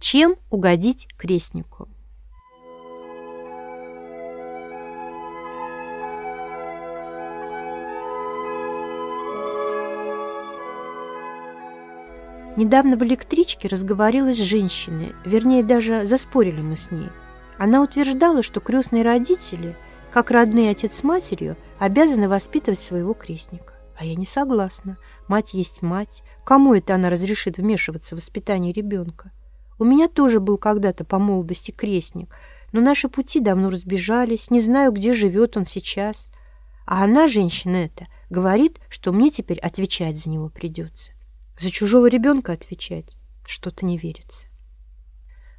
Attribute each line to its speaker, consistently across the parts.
Speaker 1: Чем угодить крестнику? Недавно в электричке разговорилась с женщиной, вернее, даже заспорили мы с ней. Она утверждала, что крестные родители, как родные отец с матерью, обязаны воспитывать своего крестника. А я не согласна. Мать есть мать. Кому это она разрешит вмешиваться в воспитание ребенка? У меня тоже был когда-то по молодости крестник, но наши пути давно разбежались, не знаю, где живет он сейчас. А она, женщина эта, говорит, что мне теперь отвечать за него придется. За чужого ребенка отвечать? Что-то не верится.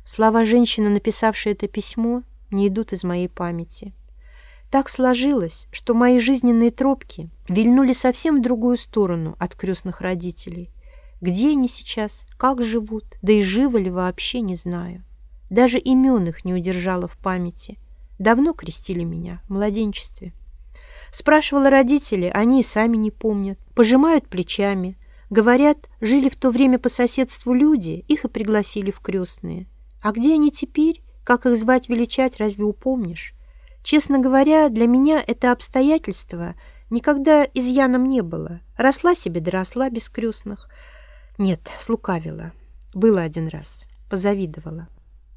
Speaker 1: Слова женщины, написавшей это письмо, не идут из моей памяти. Так сложилось, что мои жизненные тропки вильнули совсем в другую сторону от крестных родителей. Где они сейчас, как живут, да и живы ли вообще, не знаю. Даже имен их не удержала в памяти. Давно крестили меня, в младенчестве. Спрашивала родителей, они и сами не помнят, пожимают плечами, Говорят, жили в то время по соседству люди, их и пригласили в крестные. А где они теперь? Как их звать величать, разве упомнишь? Честно говоря, для меня это обстоятельство никогда изъяном не было. Росла себе, доросла без крестных. Нет, слукавила. Было один раз. Позавидовала.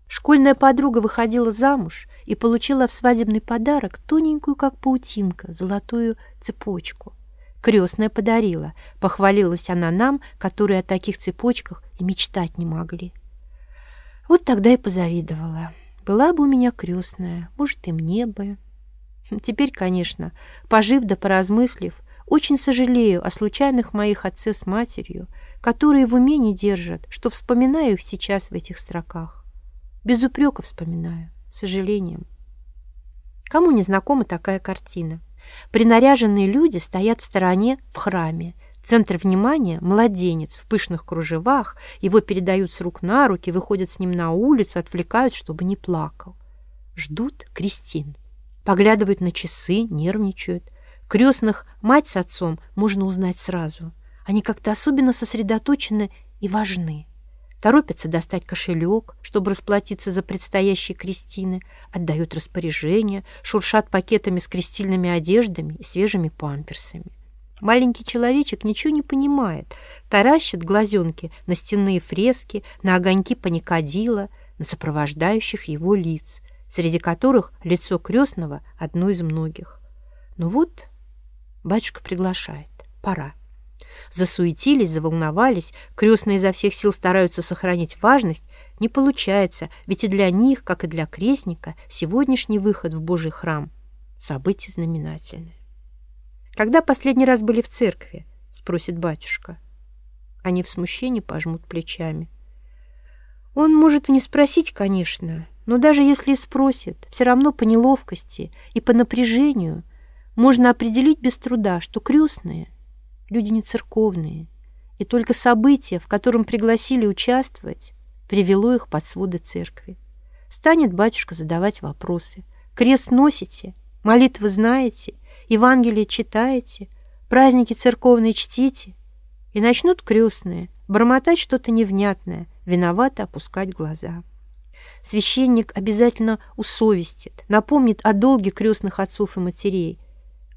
Speaker 1: Школьная подруга выходила замуж и получила в свадебный подарок тоненькую, как паутинка, золотую цепочку крестная подарила. Похвалилась она нам, которые о таких цепочках и мечтать не могли. Вот тогда и позавидовала. Была бы у меня крестная, может, и мне бы. Теперь, конечно, пожив да поразмыслив, очень сожалею о случайных моих отце с матерью, которые в уме не держат, что вспоминаю их сейчас в этих строках. Без упрека вспоминаю, с сожалением. Кому не знакома такая картина? Принаряженные люди стоят в стороне в храме. Центр внимания – младенец в пышных кружевах, его передают с рук на руки, выходят с ним на улицу, отвлекают, чтобы не плакал. Ждут крестин. Поглядывают на часы, нервничают. Крестных мать с отцом можно узнать сразу. Они как-то особенно сосредоточены и важны торопятся достать кошелек, чтобы расплатиться за предстоящие крестины, отдают распоряжения, шуршат пакетами с крестильными одеждами и свежими памперсами. Маленький человечек ничего не понимает, таращит глазенки на стенные фрески, на огоньки паникадила, на сопровождающих его лиц, среди которых лицо крестного одно из многих. Ну вот, батюшка приглашает, пора. Засуетились, заволновались, крестные изо всех сил стараются сохранить важность. Не получается, ведь и для них, как и для крестника, сегодняшний выход в Божий храм – событие знаменательное. «Когда последний раз были в церкви?» – спросит батюшка. Они в смущении пожмут плечами. Он может и не спросить, конечно, но даже если и спросит, все равно по неловкости и по напряжению можно определить без труда, что крестные люди не церковные, и только событие, в котором пригласили участвовать, привело их под своды церкви. Станет батюшка задавать вопросы. Крест носите, молитвы знаете, Евангелие читаете, праздники церковные чтите, и начнут крестные бормотать что-то невнятное, виновато опускать глаза. Священник обязательно усовестит, напомнит о долге крестных отцов и матерей,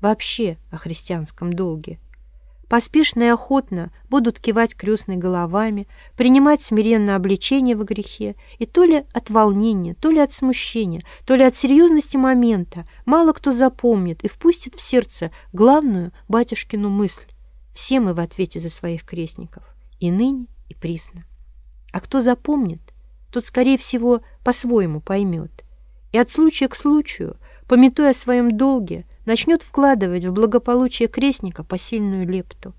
Speaker 1: вообще о христианском долге. Поспешно и охотно будут кивать крестной головами, принимать смиренно обличение во грехе, и то ли от волнения, то ли от смущения, то ли от серьезности момента мало кто запомнит и впустит в сердце главную батюшкину мысль. Все мы в ответе за своих крестников, и ныне, и присно. А кто запомнит, тот, скорее всего, по-своему поймет. И от случая к случаю, пометуя о своем долге, начнет вкладывать в благополучие крестника посильную лепту.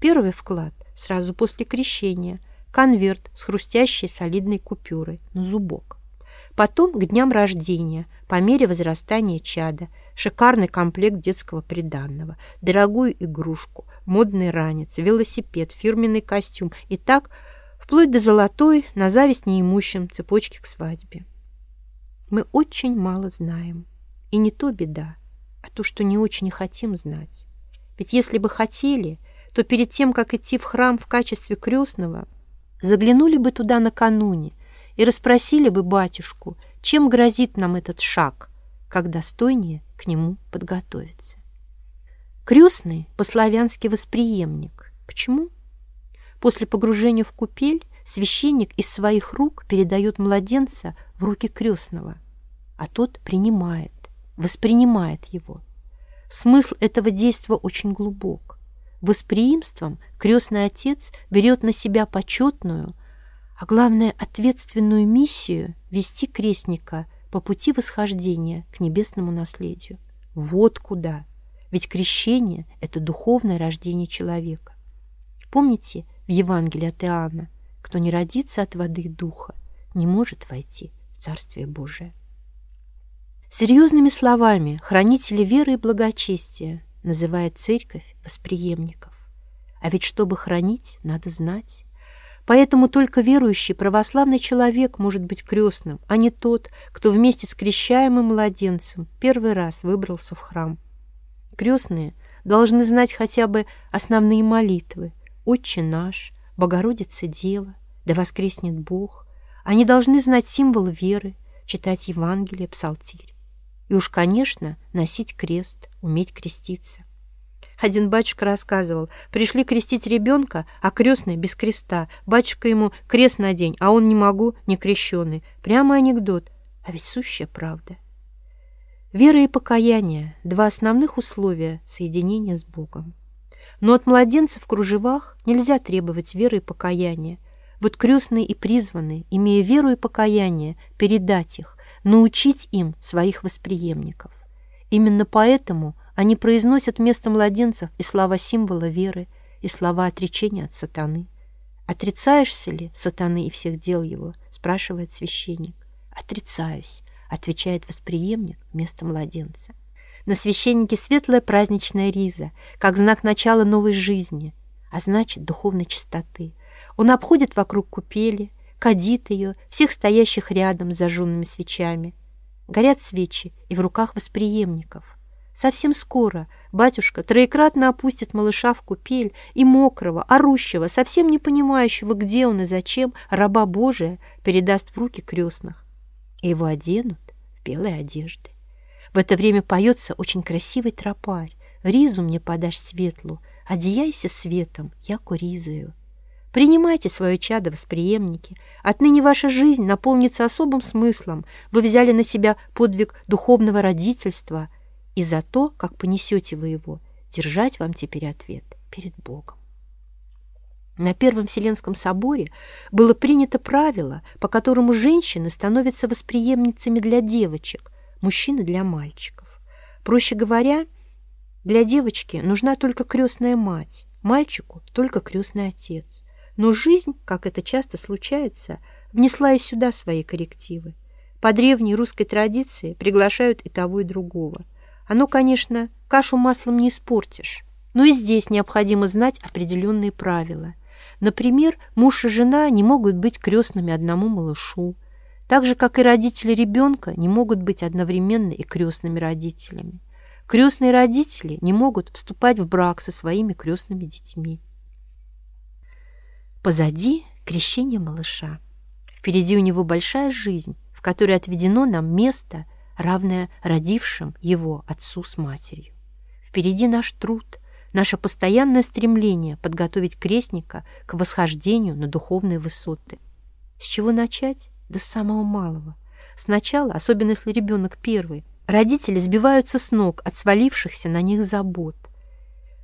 Speaker 1: Первый вклад сразу после крещения – конверт с хрустящей солидной купюрой на зубок. Потом к дням рождения, по мере возрастания чада, шикарный комплект детского приданного, дорогую игрушку, модный ранец, велосипед, фирменный костюм и так вплоть до золотой, на зависть неимущим, цепочки к свадьбе. Мы очень мало знаем. И не то беда а то, что не очень хотим знать. Ведь если бы хотели, то перед тем, как идти в храм в качестве крестного, заглянули бы туда накануне и расспросили бы батюшку, чем грозит нам этот шаг, как достойнее к нему подготовиться. Крестный по-славянски восприемник. Почему? После погружения в купель священник из своих рук передает младенца в руки крестного, а тот принимает, воспринимает его. Смысл этого действия очень глубок. Восприимством крестный отец берет на себя почетную, а главное ответственную миссию вести крестника по пути восхождения к небесному наследию. Вот куда. Ведь крещение – это духовное рождение человека. Помните в Евангелии от Иоанна, кто не родится от воды и духа, не может войти в Царствие Божие. Серьезными словами хранители веры и благочестия называет церковь восприемников. А ведь чтобы хранить, надо знать. Поэтому только верующий православный человек может быть крестным, а не тот, кто вместе с крещаемым младенцем первый раз выбрался в храм. Крестные должны знать хотя бы основные молитвы «Отче наш», «Богородица Дева», «Да воскреснет Бог». Они должны знать символ веры, читать Евангелие, Псалтирь. И уж, конечно, носить крест, уметь креститься. Один батюшка рассказывал, пришли крестить ребенка, а крестный без креста. Батюшка ему крест надень, а он не могу, не крещеный. Прямо анекдот, а ведь сущая правда. Вера и покаяние – два основных условия соединения с Богом. Но от младенца в кружевах нельзя требовать веры и покаяния. Вот крестные и призванные, имея веру и покаяние, передать их, научить им своих восприемников. Именно поэтому они произносят вместо младенцев и слова символа веры, и слова отречения от сатаны. «Отрицаешься ли сатаны и всех дел его?» – спрашивает священник. «Отрицаюсь», – отвечает восприемник вместо младенца. На священнике светлая праздничная риза, как знак начала новой жизни, а значит, духовной чистоты. Он обходит вокруг купели, кадит ее, всех стоящих рядом с зажженными свечами. Горят свечи и в руках восприемников. Совсем скоро батюшка троекратно опустит малыша в купель и мокрого, орущего, совсем не понимающего, где он и зачем, раба Божия передаст в руки крестных. И его оденут в белые одежды. В это время поется очень красивый тропарь. «Ризу мне подашь светлу, одеяйся светом, яко ризою». Принимайте свое чадо, восприемники. Отныне ваша жизнь наполнится особым смыслом. Вы взяли на себя подвиг духовного родительства, и за то, как понесете вы его, держать вам теперь ответ перед Богом. На Первом Вселенском соборе было принято правило, по которому женщины становятся восприемницами для девочек, мужчины для мальчиков. Проще говоря, для девочки нужна только крестная мать, мальчику только крестный отец. Но жизнь, как это часто случается, внесла и сюда свои коррективы. По древней русской традиции приглашают и того, и другого. Оно, конечно, кашу маслом не испортишь, но и здесь необходимо знать определенные правила. Например, муж и жена не могут быть крестными одному малышу, так же, как и родители ребенка не могут быть одновременно и крестными родителями. Крестные родители не могут вступать в брак со своими крестными детьми. Позади крещение малыша. Впереди у него большая жизнь, в которой отведено нам место, равное родившим его отцу с матерью. Впереди наш труд, наше постоянное стремление подготовить крестника к восхождению на духовные высоты. С чего начать? Да с самого малого. Сначала, особенно если ребенок первый, родители сбиваются с ног от свалившихся на них забот.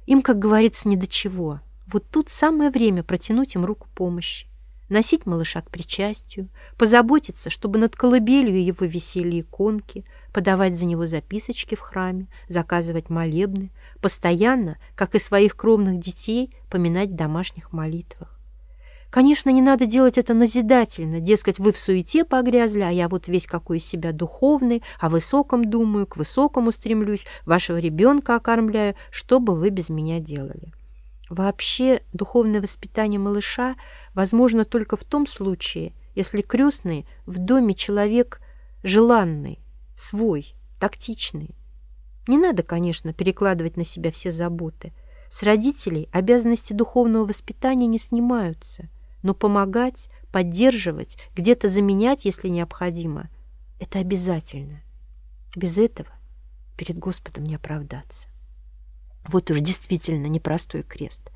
Speaker 1: Им, как говорится, ни до чего – вот тут самое время протянуть им руку помощи, носить малыша к причастию, позаботиться, чтобы над колыбелью его висели иконки, подавать за него записочки в храме, заказывать молебны, постоянно, как и своих кровных детей, поминать в домашних молитвах. Конечно, не надо делать это назидательно, дескать, вы в суете погрязли, а я вот весь какой из себя духовный, о высоком думаю, к высокому стремлюсь, вашего ребенка окормляю, что бы вы без меня делали. Вообще, духовное воспитание малыша возможно только в том случае, если крестный в доме человек желанный, свой, тактичный. Не надо, конечно, перекладывать на себя все заботы. С родителей обязанности духовного воспитания не снимаются, но помогать, поддерживать, где-то заменять, если необходимо, это обязательно. Без этого перед Господом не оправдаться. Вот уж действительно непростой крест.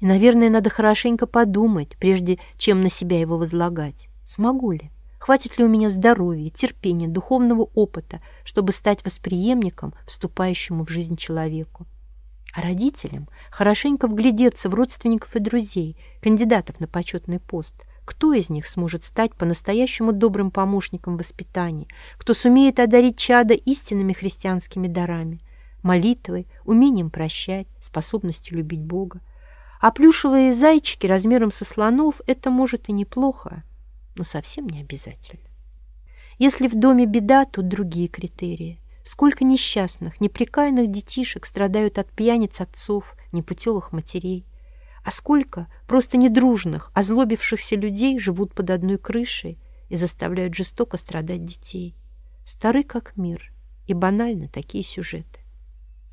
Speaker 1: И, наверное, надо хорошенько подумать, прежде чем на себя его возлагать. Смогу ли? Хватит ли у меня здоровья, терпения, духовного опыта, чтобы стать восприемником, вступающему в жизнь человеку? А родителям хорошенько вглядеться в родственников и друзей, кандидатов на почетный пост. Кто из них сможет стать по-настоящему добрым помощником в воспитании? Кто сумеет одарить чада истинными христианскими дарами? Молитвой, умением прощать, способностью любить Бога. А плюшевые зайчики размером со слонов – это, может, и неплохо, но совсем не обязательно. Если в доме беда, тут другие критерии. Сколько несчастных, неприкаянных детишек страдают от пьяниц отцов, непутевых матерей. А сколько просто недружных, озлобившихся людей живут под одной крышей и заставляют жестоко страдать детей. Стары как мир, и банально такие сюжеты.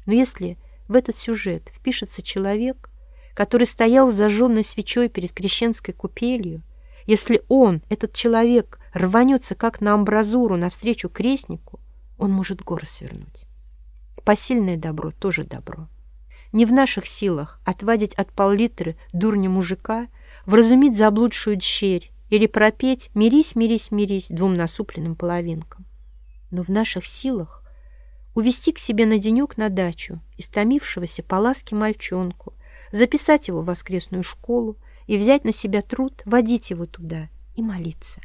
Speaker 1: Но если в этот сюжет впишется человек, который стоял с зажженной свечой перед крещенской купелью, если он, этот человек, рванется как на амбразуру навстречу крестнику, он может горы свернуть. Посильное добро тоже добро. Не в наших силах отвадить от пол-литры дурня мужика, вразумить заблудшую дщерь или пропеть «Мирись, мирись, мирись» двум насупленным половинкам. Но в наших силах увести к себе на денек на дачу истомившегося по ласке мальчонку, записать его в воскресную школу, и взять на себя труд водить его туда и молиться.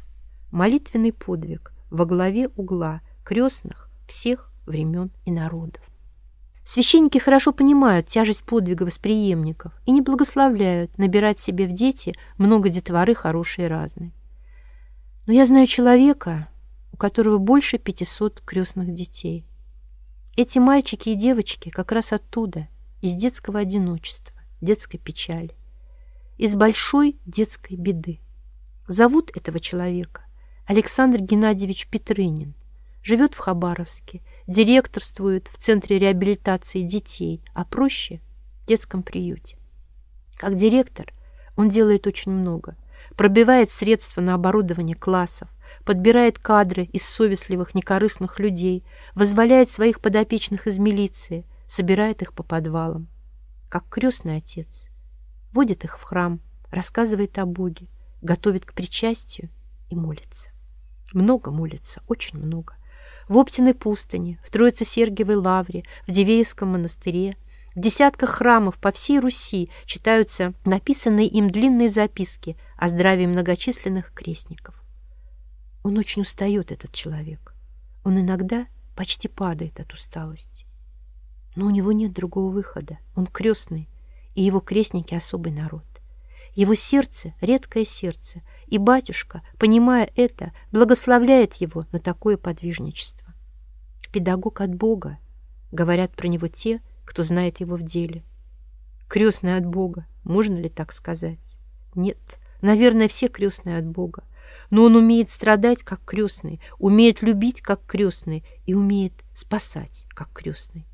Speaker 1: Молитвенный подвиг во главе угла крестных всех времен и народов. Священники хорошо понимают тяжесть подвига восприемников и не благословляют набирать себе в дети много детворы хорошие и разные. Но я знаю человека, у которого больше 500 крестных детей. Эти мальчики и девочки как раз оттуда, из детского одиночества, детской печали из большой детской беды. Зовут этого человека Александр Геннадьевич Петрынин. Живет в Хабаровске, директорствует в Центре реабилитации детей, а проще – в детском приюте. Как директор он делает очень много. Пробивает средства на оборудование классов, подбирает кадры из совестливых, некорыстных людей, возволяет своих подопечных из милиции, собирает их по подвалам. Как крестный отец – водит их в храм, рассказывает о Боге, готовит к причастию и молится. Много молится, очень много. В Оптиной пустыне, в Троице-Сергиевой лавре, в Дивеевском монастыре, в десятках храмов по всей Руси читаются написанные им длинные записки о здравии многочисленных крестников. Он очень устает, этот человек. Он иногда почти падает от усталости. Но у него нет другого выхода. Он крестный, и его крестники особый народ. Его сердце — редкое сердце, и батюшка, понимая это, благословляет его на такое подвижничество. Педагог от Бога, говорят про него те, кто знает его в деле. Крестный от Бога, можно ли так сказать? Нет, наверное, все крестные от Бога. Но он умеет страдать, как крестный, умеет любить, как крестный, и умеет спасать, как крестный.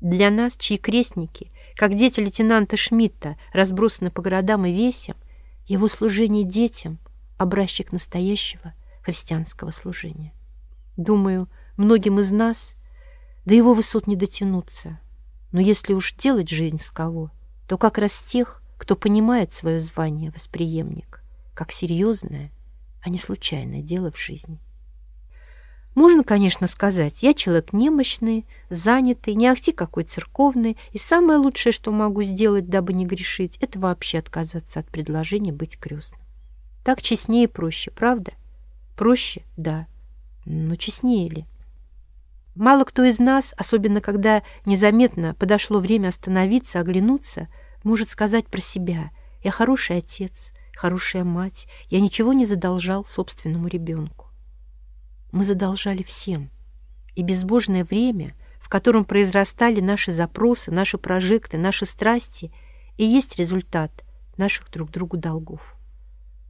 Speaker 1: Для нас, чьи крестники как дети лейтенанта Шмидта разбросаны по городам и весям, его служение детям — образчик настоящего христианского служения. Думаю, многим из нас до его высот не дотянуться. Но если уж делать жизнь с кого, то как раз тех, кто понимает свое звание восприемник, как серьезное, а не случайное дело в жизни. Можно, конечно, сказать, я человек немощный, занятый, не ахти какой церковный, и самое лучшее, что могу сделать, дабы не грешить, это вообще отказаться от предложения быть крестным. Так честнее и проще, правда? Проще, да, но честнее ли? Мало кто из нас, особенно когда незаметно подошло время остановиться, оглянуться, может сказать про себя «Я хороший отец, хорошая мать, я ничего не задолжал собственному ребенку» мы задолжали всем. И безбожное время, в котором произрастали наши запросы, наши прожекты, наши страсти, и есть результат наших друг другу долгов.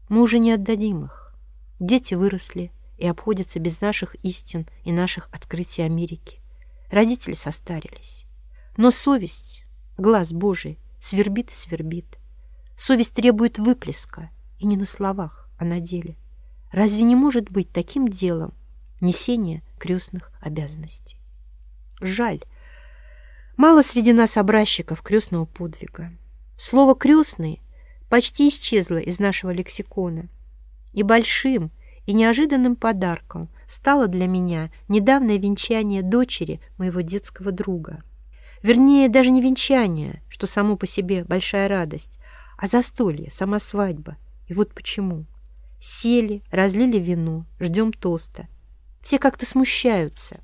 Speaker 1: Мы уже не отдадим их. Дети выросли и обходятся без наших истин и наших открытий Америки. Родители состарились. Но совесть, глаз Божий, свербит и свербит. Совесть требует выплеска, И не на словах, а на деле. Разве не может быть таким делом несение крестных обязанностей? Жаль. Мало среди нас образчиков крестного подвига. Слово «крестный» почти исчезло из нашего лексикона. И большим, и неожиданным подарком стало для меня недавнее венчание дочери моего детского друга. Вернее, даже не венчание, что само по себе большая радость, а застолье, сама свадьба. И вот почему. Сели, разлили вино, ждем тоста. Все как-то смущаются.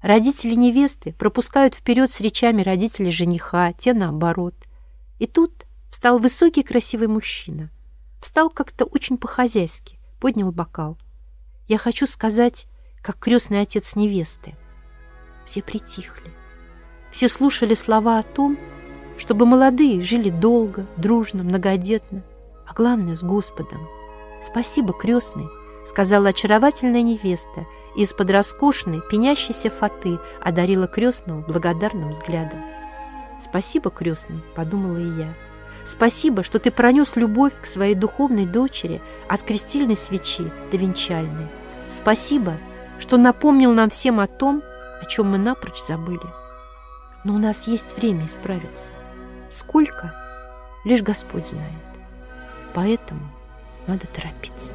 Speaker 1: Родители невесты пропускают вперед с речами родителей жениха, те наоборот. И тут встал высокий красивый мужчина. Встал как-то очень по-хозяйски, поднял бокал. Я хочу сказать, как крестный отец невесты. Все притихли. Все слушали слова о том, чтобы молодые жили долго, дружно, многодетно, а главное, с Господом. «Спасибо, крестный», — сказала очаровательная невеста, и из-под роскошной, пенящейся фаты одарила крестного благодарным взглядом. «Спасибо, крестный», — подумала и я. «Спасибо, что ты пронес любовь к своей духовной дочери от крестильной свечи до венчальной. Спасибо, что напомнил нам всем о том, о чем мы напрочь забыли. Но у нас есть время исправиться. Сколько? Лишь Господь знает. Поэтому надо торопиться.